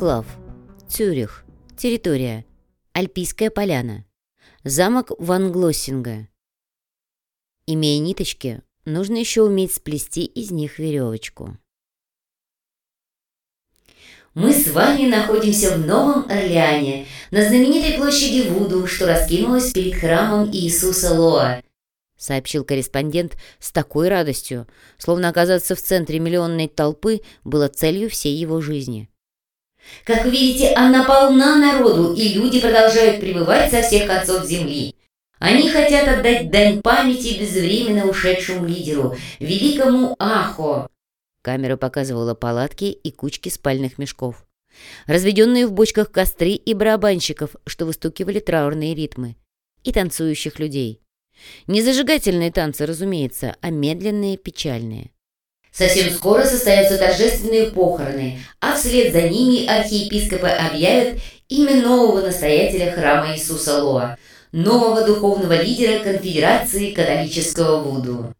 Анклав. Цюрих. Территория. Альпийская поляна. Замок Ван Глоссинга. Имея ниточки, нужно еще уметь сплести из них веревочку. Мы с вами находимся в Новом Орлеане, на знаменитой площади Вуду, что раскинулась перед храмом Иисуса Лоа, сообщил корреспондент с такой радостью, словно оказаться в центре миллионной толпы было целью всей его жизни. Как видите, она полна народу, и люди продолжают пребывать со всех концов земли. Они хотят отдать дань памяти безвременно ушедшему лидеру, великому Ахо. Камера показывала палатки и кучки спальных мешков. Разведенные в бочках костры и барабанщиков, что выстукивали траурные ритмы. И танцующих людей. Не зажигательные танцы, разумеется, а медленные, печальные. Совсем скоро состоятся торжественные похороны, а вслед за ними архиепископы объявят имя нового настоятеля храма Иисуса Лоа, нового духовного лидера конфедерации католического Вуду.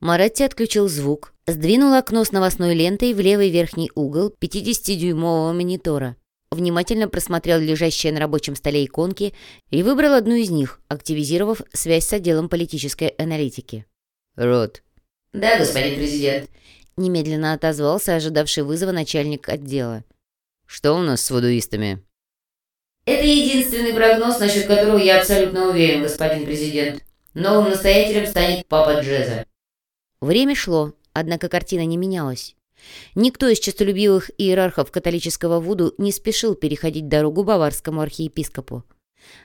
Маратти отключил звук, сдвинул окно с новостной лентой в левый верхний угол 50-дюймового монитора, внимательно просмотрел лежащие на рабочем столе иконки и выбрал одну из них, активизировав связь с отделом политической аналитики. «Рот, «Да, господин президент», — немедленно отозвался ожидавший вызова начальник отдела. «Что у нас с водуистами?» «Это единственный прогноз, насчет которого я абсолютно уверен, господин президент. Новым настоятелем станет папа Джеза». Время шло, однако картина не менялась. Никто из честолюбивых иерархов католического Вуду не спешил переходить дорогу баварскому архиепископу.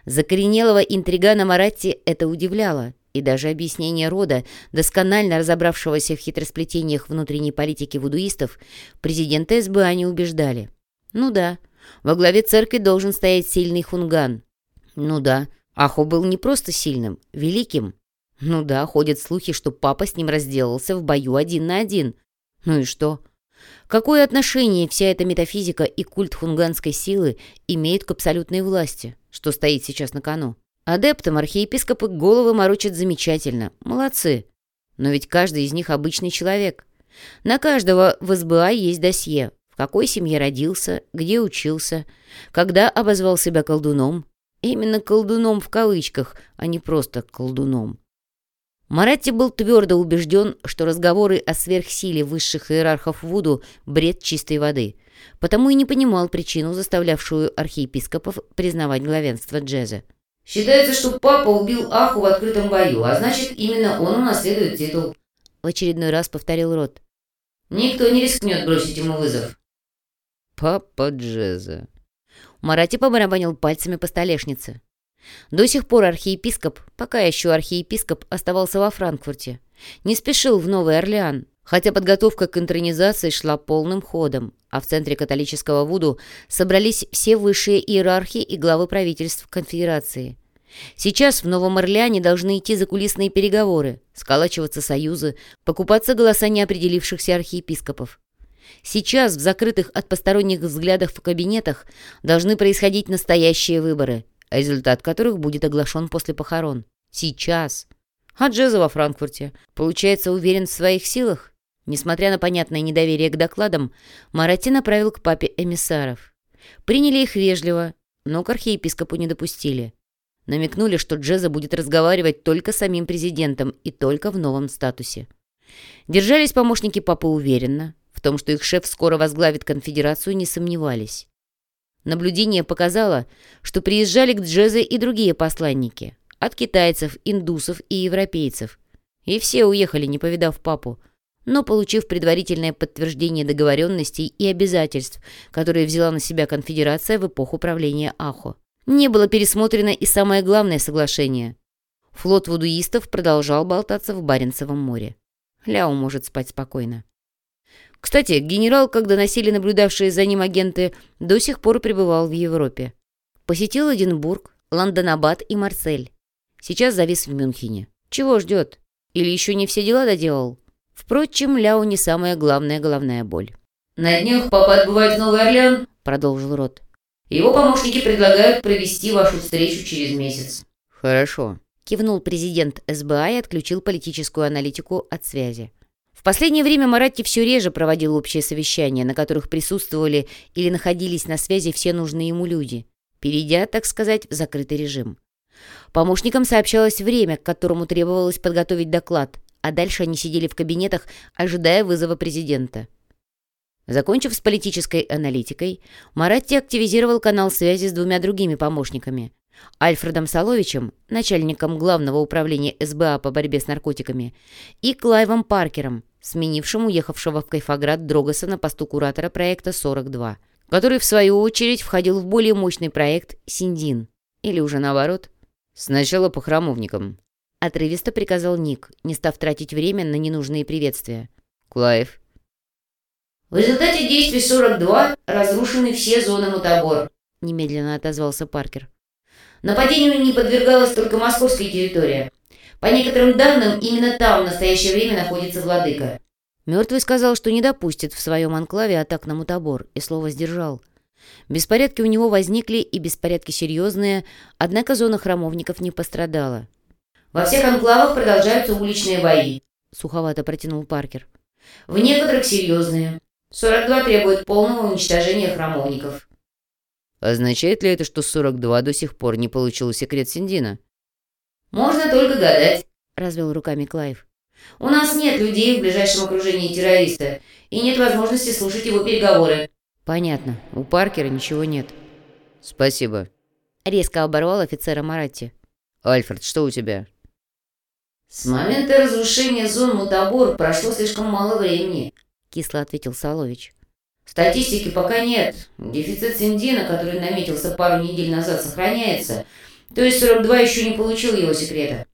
Закоренелого интригана Маратти это удивляло, и даже объяснение рода, досконально разобравшегося в хитросплетениях внутренней политики вудуистов, президента СБА не убеждали. Ну да, во главе церкви должен стоять сильный хунган. Ну да, Ахо был не просто сильным, великим. Ну да, ходят слухи, что папа с ним разделался в бою один на один. Ну и что? Какое отношение вся эта метафизика и культ хунганской силы имеют к абсолютной власти, что стоит сейчас на кону? Адептам архиепископы головы морочат замечательно. Молодцы. Но ведь каждый из них обычный человек. На каждого в СБА есть досье. В какой семье родился, где учился, когда обозвал себя колдуном. Именно колдуном в кавычках, а не просто колдуном. Маратти был твердо убежден, что разговоры о сверхсиле высших иерархов Вуду – бред чистой воды, потому и не понимал причину, заставлявшую архиепископов признавать главенство Джеза. Считается, что папа убил Аху в открытом бою, а значит, именно он унаследует титул. В очередной раз повторил Рот. Никто не рискнет бросить ему вызов. Папа Джеза. Марати побарабанил пальцами по столешнице. До сих пор архиепископ, пока еще архиепископ, оставался во Франкфурте. Не спешил в Новый Орлеан, хотя подготовка к интронизации шла полным ходом, а в центре католического Вуду собрались все высшие иерархи и главы правительств конфедерации. Сейчас в Новом Орлеане должны идти закулисные переговоры, сколачиваться союзы, покупаться голоса неопределившихся архиепископов. Сейчас в закрытых от посторонних взглядов в кабинетах должны происходить настоящие выборы, результат которых будет оглашен после похорон. Сейчас. А Джеза во Франкфурте. Получается, уверен в своих силах? Несмотря на понятное недоверие к докладам, Марати направил к папе эмиссаров. Приняли их вежливо, но к архиепископу не допустили. Намекнули, что Джеза будет разговаривать только с самим президентом и только в новом статусе. Держались помощники папы уверенно, в том, что их шеф скоро возглавит конфедерацию, не сомневались. Наблюдение показало, что приезжали к Джезе и другие посланники. От китайцев, индусов и европейцев. И все уехали, не повидав папу, но получив предварительное подтверждение договоренностей и обязательств, которые взяла на себя конфедерация в эпоху правления Ахо. Не было пересмотрено и самое главное соглашение. Флот вудуистов продолжал болтаться в Баренцевом море. Ляо может спать спокойно. Кстати, генерал, как доносили наблюдавшие за ним агенты, до сих пор пребывал в Европе. Посетил Эдинбург, Лондонабад и Марсель. Сейчас завис в Мюнхене. Чего ждет? Или еще не все дела доделал? Впрочем, Ляо не самая главная головная боль. «На днях папа отбывает в Новый Орлеан», — продолжил Рот. «Его помощники предлагают провести вашу встречу через месяц». «Хорошо», — кивнул президент СБА и отключил политическую аналитику от связи. В последнее время Маратти все реже проводил общие совещания, на которых присутствовали или находились на связи все нужные ему люди, перейдя, так сказать, в закрытый режим. Помощникам сообщалось время, к которому требовалось подготовить доклад, а дальше они сидели в кабинетах, ожидая вызова президента. Закончив с политической аналитикой, Маратти активизировал канал связи с двумя другими помощниками. Альфредом Соловичем, начальником Главного управления СБА по борьбе с наркотиками, и Клайвом Паркером, сменившим уехавшего в Кайфоград Дрогоса на посту куратора проекта 42, который, в свою очередь, входил в более мощный проект «Синдин». Или уже наоборот. Сначала по храмовникам. Отрывисто приказал Ник, не став тратить время на ненужные приветствия. Клайв. В результате действий 42 разрушены все зоны мутабор. Немедленно отозвался Паркер. Нападению не подвергалась только московская территория. По некоторым данным, именно там в настоящее время находится владыка. Мертвый сказал, что не допустит в своем анклаве атак на мутабор, и слово сдержал. Беспорядки у него возникли, и беспорядки серьезные, однако зона храмовников не пострадала. «Во всех анклавах продолжаются уличные бои», — суховато протянул Паркер. «В некоторых серьезные. 42 требует полного уничтожения храмовников». Означает ли это, что 42 до сих пор не получил секрет Синдина? «Можно только гадать», — развел руками Клайв. «У нас нет людей в ближайшем окружении террориста, и нет возможности слушать его переговоры». «Понятно. У Паркера ничего нет». «Спасибо», — резко оборвал офицера Маратти. «Альфред, что у тебя?» «С момента разрушения зон Мутабор прошло слишком мало времени», — кисло ответил Солович. Статистики пока нет. Дефицит синдина, который наметился пару недель назад, сохраняется. То есть 42 еще не получил его секрета.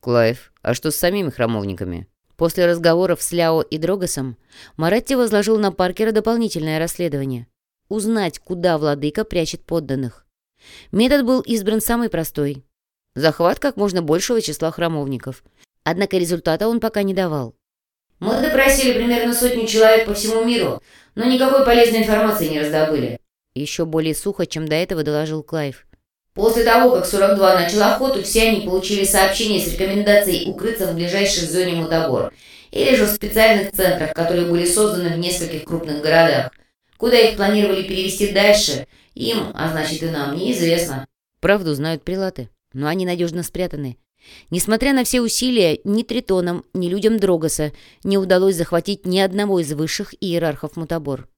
Клайв, а что с самими храмовниками? После разговоров с Ляо и Дрогосом Маратти возложил на Паркера дополнительное расследование. Узнать, куда владыка прячет подданных. Метод был избран самый простой. Захват как можно большего числа храмовников. Однако результата он пока не давал. Мы допросили примерно сотню человек по всему миру, но никакой полезной информации не раздобыли. Еще более сухо, чем до этого доложил Клайв. После того, как 42 начал охоту, все они получили сообщение с рекомендацией укрыться в ближайшей зоне мутабор или же в специальных центрах, которые были созданы в нескольких крупных городах. Куда их планировали перевести дальше, им, а значит и нам, неизвестно. Правду знают прилаты, но они надежно спрятаны. Несмотря на все усилия, ни Тритонам, ни людям Дрогоса не удалось захватить ни одного из высших иерархов Мутабор.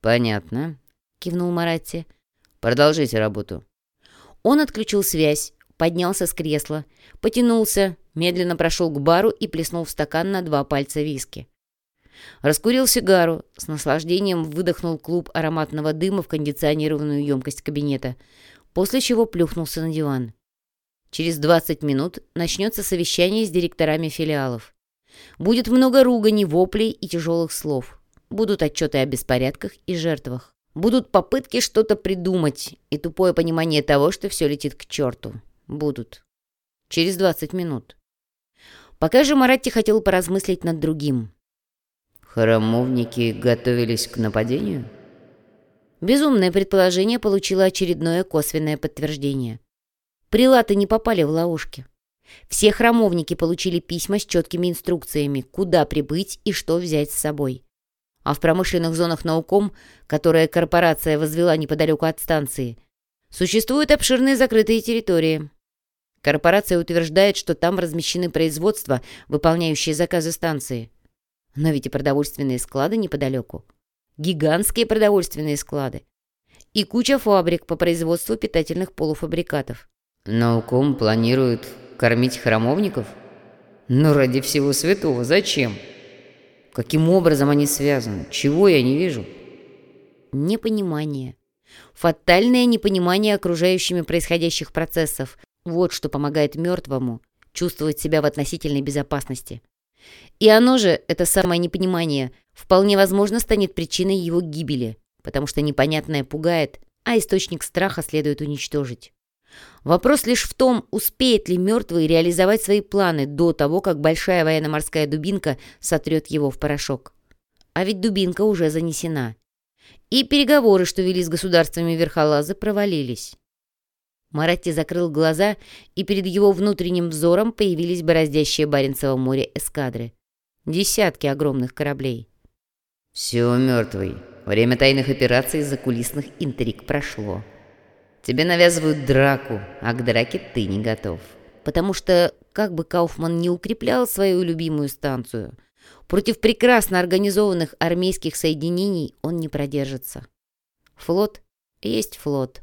«Понятно», — кивнул Маратти. «Продолжите работу». Он отключил связь, поднялся с кресла, потянулся, медленно прошел к бару и плеснул в стакан на два пальца виски. Раскурил сигару, с наслаждением выдохнул клуб ароматного дыма в кондиционированную емкость кабинета, после чего плюхнулся на диван. Через 20 минут начнется совещание с директорами филиалов. Будет много ругани, воплей и тяжелых слов. Будут отчеты о беспорядках и жертвах. Будут попытки что-то придумать и тупое понимание того, что все летит к черту. Будут. Через 20 минут. Пока же Маратти хотел поразмыслить над другим. Храмовники готовились к нападению? Безумное предположение получило очередное косвенное подтверждение. Прилаты не попали в ловушки. Все храмовники получили письма с четкими инструкциями, куда прибыть и что взять с собой. А в промышленных зонах науком, которые корпорация возвела неподалеку от станции, существуют обширные закрытые территории. Корпорация утверждает, что там размещены производства, выполняющие заказы станции. Но ведь и продовольственные склады неподалеку. Гигантские продовольственные склады. И куча фабрик по производству питательных полуфабрикатов. Науком планирует кормить храмовников? Ну, ради всего святого, зачем? Каким образом они связаны? Чего я не вижу? Непонимание. Фатальное непонимание окружающими происходящих процессов. Вот что помогает мертвому чувствовать себя в относительной безопасности. И оно же, это самое непонимание, вполне возможно станет причиной его гибели, потому что непонятное пугает, а источник страха следует уничтожить. Вопрос лишь в том, успеет ли мертвый реализовать свои планы до того, как большая военно-морская дубинка сотрет его в порошок. А ведь дубинка уже занесена. И переговоры, что вели с государствами Верхолаза, провалились. Маратти закрыл глаза, и перед его внутренним взором появились бороздящие Баренцево море эскадры. Десятки огромных кораблей. «Все, мертвый. Время тайных операций за кулисных интриг прошло. Тебе навязывают драку, а к драке ты не готов». Потому что, как бы Кауфман не укреплял свою любимую станцию, против прекрасно организованных армейских соединений он не продержится. Флот есть флот.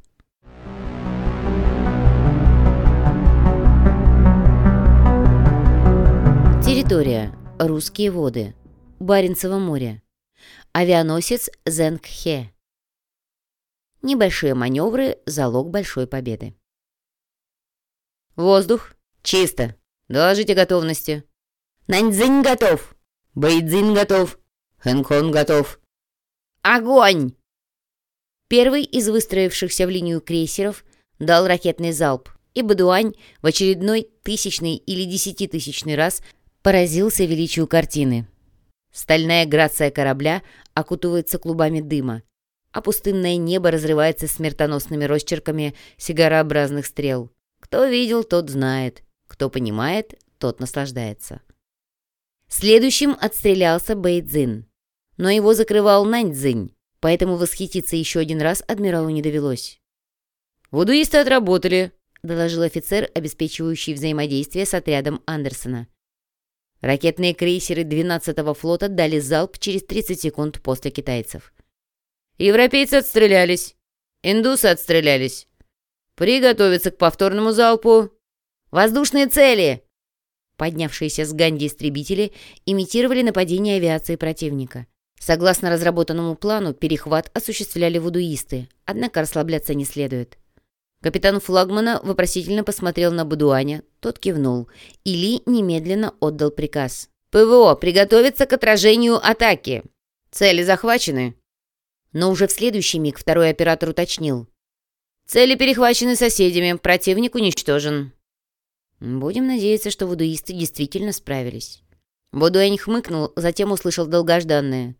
Территория. Русские воды. Баренцево море. Авианосец Зенгхе. Небольшие маневры – залог большой победы. Воздух. Чисто. Доложите готовности. Наньцзинь готов. Бэйцзин готов. Хэнкон готов. Огонь! Первый из выстроившихся в линию крейсеров дал ракетный залп, и Бадуань в очередной тысячный или десятитысячный раз поразился величию картины. Стальная грация корабля окутывается клубами дыма, а пустынное небо разрывается смертоносными росчерками сигарообразных стрел. Кто видел, тот знает. Кто понимает, тот наслаждается. Следующим отстрелялся Бэйдзин. Но его закрывал Наньцзинь, поэтому восхититься еще один раз адмиралу не довелось. «Вудуисты отработали», — доложил офицер, обеспечивающий взаимодействие с отрядом Андерсона. Ракетные крейсеры 12-го флота дали залп через 30 секунд после китайцев. Европейцы отстрелялись. Индусы отстрелялись. Приготовиться к повторному залпу. Воздушные цели! Поднявшиеся с Ганди истребители имитировали нападение авиации противника. Согласно разработанному плану, перехват осуществляли вудуисты, однако расслабляться не следует. Капитан флагмана вопросительно посмотрел на Бадуаня, тот кивнул, и Ли немедленно отдал приказ. «ПВО, приготовиться к отражению атаки! Цели захвачены!» Но уже в следующий миг второй оператор уточнил. «Цели перехвачены соседями, противник уничтожен». Будем надеяться, что вудуисты действительно справились. Бодуэнь хмыкнул, затем услышал долгожданное.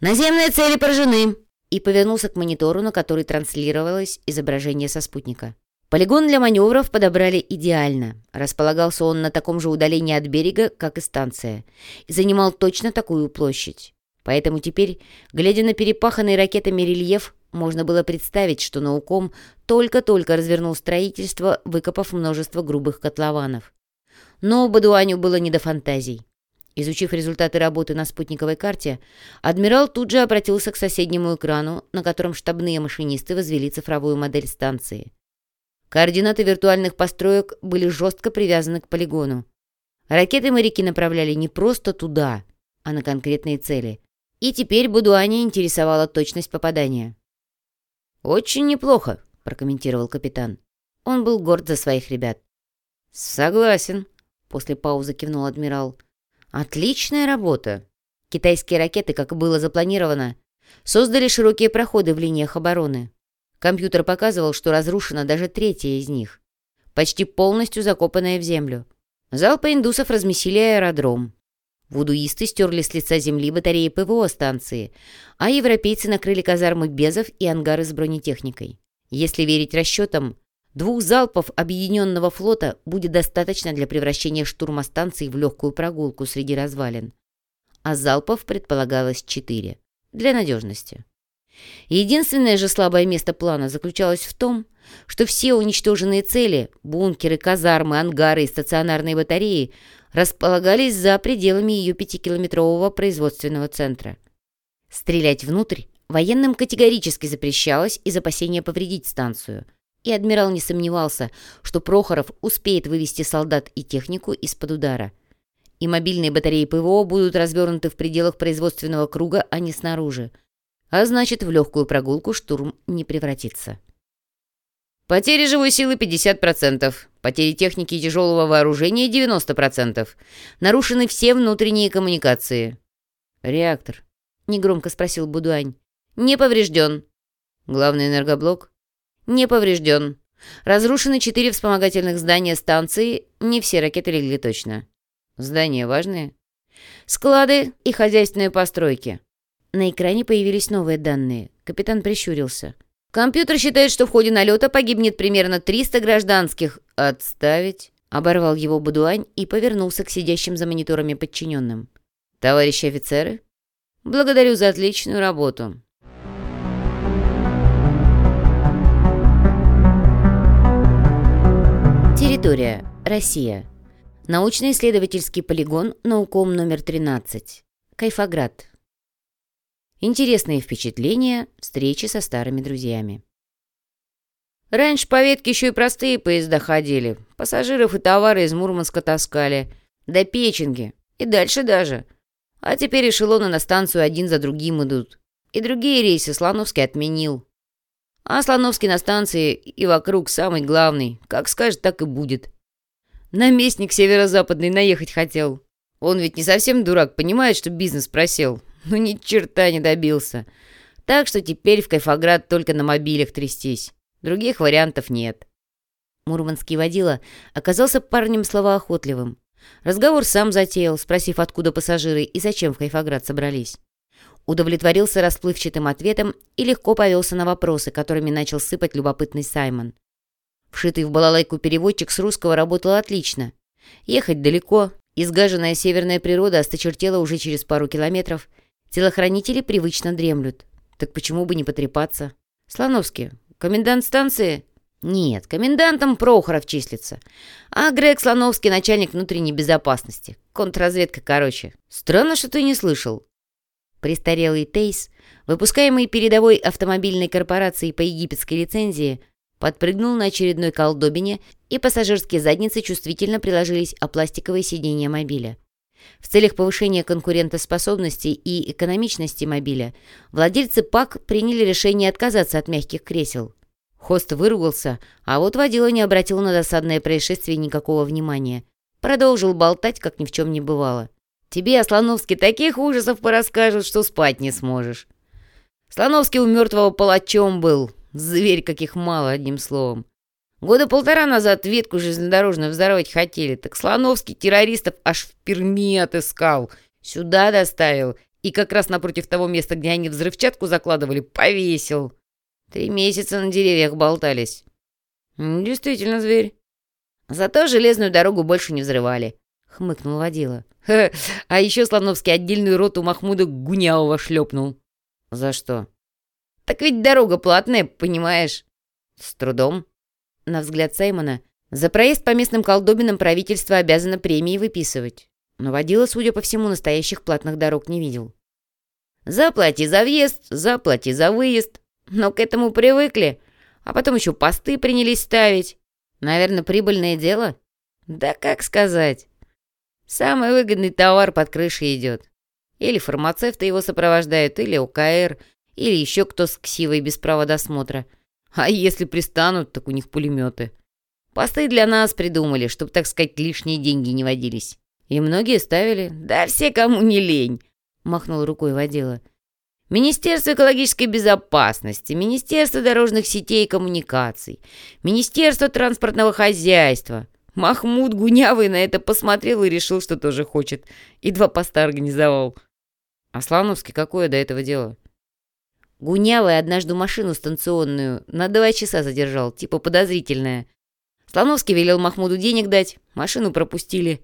«Наземные цели поражены!» и повернулся к монитору, на который транслировалось изображение со спутника. Полигон для маневров подобрали идеально. Располагался он на таком же удалении от берега, как и станция, и занимал точно такую площадь. Поэтому теперь, глядя на перепаханный ракетами рельеф, можно было представить, что науком только-только развернул строительство, выкопав множество грубых котлованов. Но Бадуаню было не до фантазий. Изучив результаты работы на спутниковой карте, адмирал тут же обратился к соседнему экрану, на котором штабные машинисты возвели цифровую модель станции. Координаты виртуальных построек были жестко привязаны к полигону. Ракеты моряки направляли не просто туда, а на конкретные цели. И теперь Будуане интересовала точность попадания. «Очень неплохо», — прокомментировал капитан. Он был горд за своих ребят. «Согласен», — после паузы кивнул адмирал. Отличная работа. Китайские ракеты, как было запланировано, создали широкие проходы в линиях обороны. Компьютер показывал, что разрушена даже третья из них, почти полностью закопанная в землю. Залпы индусов размесили аэродром. Вудуисты стерли с лица земли батареи ПВО станции, а европейцы накрыли казармы безов и ангары с бронетехникой. Если верить расчетам, Двух залпов объединенного флота будет достаточно для превращения штурма станции в легкую прогулку среди развалин. А залпов предполагалось четыре. Для надежности. Единственное же слабое место плана заключалось в том, что все уничтоженные цели – бункеры, казармы, ангары и стационарные батареи – располагались за пределами ее пятикилометрового производственного центра. Стрелять внутрь военным категорически запрещалось из опасения повредить станцию – и адмирал не сомневался, что Прохоров успеет вывести солдат и технику из-под удара. И мобильные батареи ПВО будут развернуты в пределах производственного круга, а не снаружи. А значит, в легкую прогулку штурм не превратится. Потери живой силы 50%, потери техники и тяжелого вооружения 90%. Нарушены все внутренние коммуникации. «Реактор?» — негромко спросил Будуань. «Не поврежден». «Главный энергоблок?» Не поврежден. Разрушены четыре вспомогательных здания станции, не все ракеты легли точно. Здания важные? Склады и хозяйственные постройки. На экране появились новые данные. Капитан прищурился. Компьютер считает, что в ходе налета погибнет примерно 300 гражданских. Отставить. Оборвал его Бадуань и повернулся к сидящим за мониторами подчиненным. Товарищи офицеры, благодарю за отличную работу. Территория. Россия. Научно-исследовательский полигон Науком номер 13. Кайфоград. Интересные впечатления, встречи со старыми друзьями. Раньше по ветке еще и простые поезда ходили. Пассажиров и товары из Мурманска таскали. До Печенги. И дальше даже. А теперь эшелоны на станцию один за другим идут. И другие рейсы Слоновский отменил. А Слоновский на станции и вокруг самый главный. Как скажет, так и будет. Наместник северо-западный наехать хотел. Он ведь не совсем дурак, понимает, что бизнес просел. Но ни черта не добился. Так что теперь в Кайфоград только на мобилях трястись. Других вариантов нет. Мурманский водила оказался парнем словоохотливым. Разговор сам затеял, спросив, откуда пассажиры и зачем в Кайфоград собрались. Удовлетворился расплывчатым ответом и легко повелся на вопросы, которыми начал сыпать любопытный Саймон. Вшитый в балалайку переводчик с русского работал отлично. Ехать далеко, изгаженная северная природа осточертела уже через пару километров. Телохранители привычно дремлют. Так почему бы не потрепаться? Слоновский, комендант станции? Нет, комендантом Прохоров числится. А Грег Слоновский начальник внутренней безопасности. Контрразведка, короче. Странно, что ты не слышал. Престарелый Тейс, выпускаемый передовой автомобильной корпорацией по египетской лицензии, Подпрыгнул на очередной колдобине, и пассажирские задницы чувствительно приложились о пластиковые сиденья мобиля. В целях повышения конкурентоспособности и экономичности мобиля владельцы ПАК приняли решение отказаться от мягких кресел. Хост выругался, а вот водила не обратил на досадное происшествие никакого внимания. Продолжил болтать, как ни в чем не бывало. «Тебе, Слоновский, таких ужасов порасскажут, что спать не сможешь». Слоновский у мертвого палачом был, Зверь каких мало, одним словом. Года полтора назад ветку железнодорожную взорвать хотели, так Слоновский террористов аж в Перми отыскал. Сюда доставил и как раз напротив того места, где они взрывчатку закладывали, повесил. Три месяца на деревьях болтались. Действительно зверь. Зато железную дорогу больше не взрывали, хмыкнул водила. А еще Слоновский отдельную роту Махмуда Гунявого шлепнул. За что? Так ведь дорога платная, понимаешь?» «С трудом». На взгляд Саймона, за проезд по местным колдобинам правительство обязано премии выписывать. Но водила, судя по всему, настоящих платных дорог не видел. «Заплати за въезд, заплати за выезд. Но к этому привыкли. А потом еще посты принялись ставить. Наверное, прибыльное дело?» «Да как сказать?» «Самый выгодный товар под крышей идет. Или фармацевты его сопровождают, или УКР, или еще кто с ксивой без права досмотра. А если пристанут, так у них пулеметы. Посты для нас придумали, чтобы, так сказать, лишние деньги не водились. И многие ставили. Да все, кому не лень, махнул рукой водила. Министерство экологической безопасности, Министерство дорожных сетей и коммуникаций, Министерство транспортного хозяйства. Махмуд Гунявый на это посмотрел и решил, что тоже хочет. И два поста организовал. А Слановский какое до этого дело? Гунявый однажды машину станционную на два часа задержал, типа подозрительная. Слоновский велел Махмуду денег дать, машину пропустили.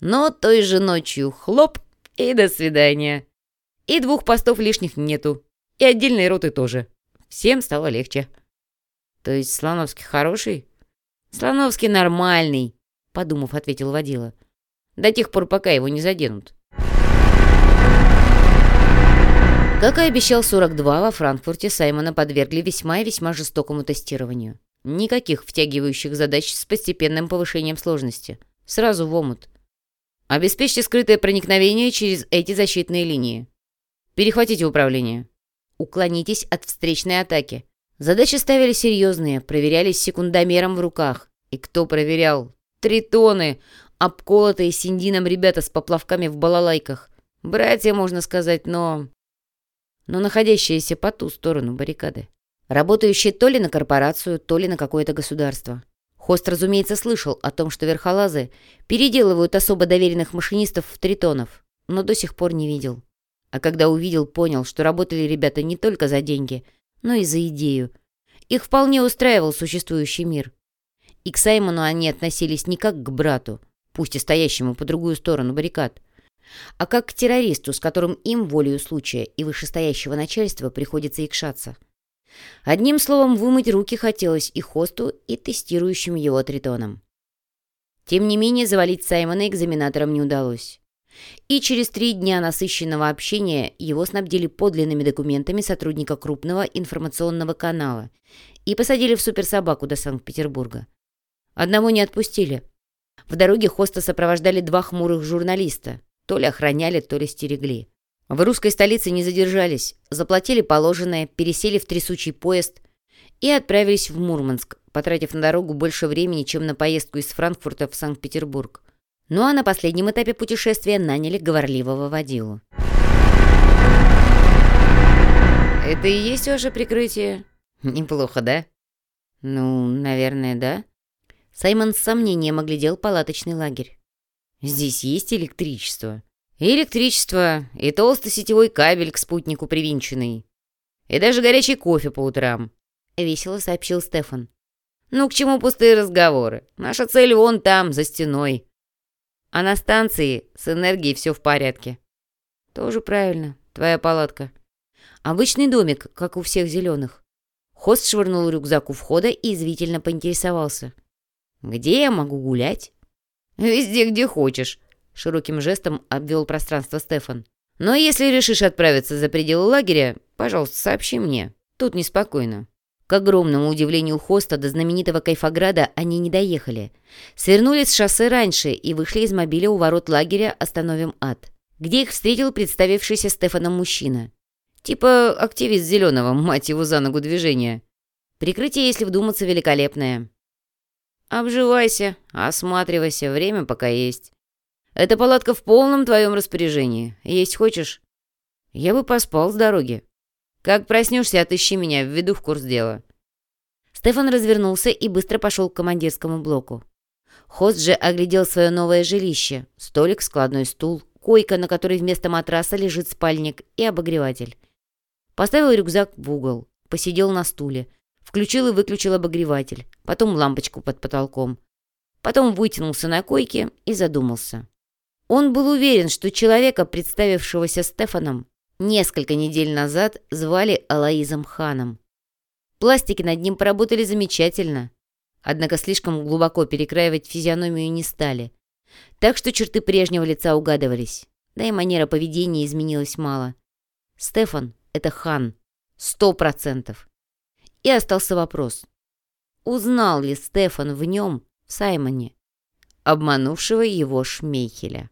Но той же ночью хлоп и до свидания. И двух постов лишних нету. И отдельной роты тоже. Всем стало легче. То есть Слоновский хороший? Слоновский нормальный, подумав, ответил водила. До тех пор, пока его не заденут. Как и обещал 42, во Франкфурте Саймона подвергли весьма и весьма жестокому тестированию. Никаких втягивающих задач с постепенным повышением сложности. Сразу в омут. Обеспечьте скрытое проникновение через эти защитные линии. Перехватите управление. Уклонитесь от встречной атаки. Задачи ставили серьезные, проверялись секундомером в руках. И кто проверял? Тритоны! Обколотые синдином ребята с поплавками в балалайках. Братья, можно сказать, но но находящиеся по ту сторону баррикады. Работающие то ли на корпорацию, то ли на какое-то государство. Хост, разумеется, слышал о том, что верхолазы переделывают особо доверенных машинистов в тритонов, но до сих пор не видел. А когда увидел, понял, что работали ребята не только за деньги, но и за идею. Их вполне устраивал существующий мир. И к Саймону они относились не как к брату, пусть и стоящему по другую сторону баррикад, а как к террористу, с которым им, волею случая и вышестоящего начальства, приходится икшаться. Одним словом, вымыть руки хотелось и хосту, и тестирующим его тритоном. Тем не менее, завалить Саймона экзаменатором не удалось. И через три дня насыщенного общения его снабдили подлинными документами сотрудника крупного информационного канала и посадили в суперсобаку до Санкт-Петербурга. Одного не отпустили. В дороге хоста сопровождали два хмурых журналиста, то ли охраняли, то ли стерегли. В русской столице не задержались, заплатили положенное, пересели в трясучий поезд и отправились в Мурманск, потратив на дорогу больше времени, чем на поездку из Франкфурта в Санкт-Петербург. Ну а на последнем этапе путешествия наняли говорливого водилу. «Это и есть ваше прикрытие?» «Неплохо, да?» «Ну, наверное, да». Саймон с сомнением оглядел палаточный лагерь. «Здесь есть электричество?» электричество, и толстый сетевой кабель к спутнику привинченный. И даже горячий кофе по утрам», — весело сообщил Стефан. «Ну, к чему пустые разговоры? Наша цель вон там, за стеной. А на станции с энергией все в порядке». «Тоже правильно, твоя палатка. Обычный домик, как у всех зеленых». Хост швырнул рюкзак у входа и извительно поинтересовался. «Где я могу гулять?» «Везде, где хочешь», Широким жестом обвел пространство Стефан. «Но если решишь отправиться за пределы лагеря, пожалуйста, сообщи мне. Тут неспокойно». К огромному удивлению хоста до знаменитого Кайфограда они не доехали. Свернули с шоссе раньше и вышли из мобиля у ворот лагеря «Остановим ад», где их встретил представившийся Стефаном мужчина. Типа активист зеленого, мать его за ногу движения. Прикрытие, если вдуматься, великолепное. «Обживайся, осматривайся, время пока есть». Эта палатка в полном твоем распоряжении. Есть хочешь? Я бы поспал с дороги. Как проснешься, отыщи меня, введу в курс дела». Стефан развернулся и быстро пошел к командирскому блоку. Хост же оглядел свое новое жилище. Столик, складной стул, койка, на которой вместо матраса лежит спальник и обогреватель. Поставил рюкзак в угол, посидел на стуле, включил и выключил обогреватель, потом лампочку под потолком. Потом вытянулся на койке и задумался. Он был уверен, что человека, представившегося Стефаном, несколько недель назад звали Алаизом Ханом. Пластики над ним поработали замечательно, однако слишком глубоко перекраивать физиономию не стали, так что черты прежнего лица угадывались, да и манера поведения изменилась мало. Стефан — это Хан, сто процентов. И остался вопрос, узнал ли Стефан в нем, Саймоне, обманувшего его Шмейхеля.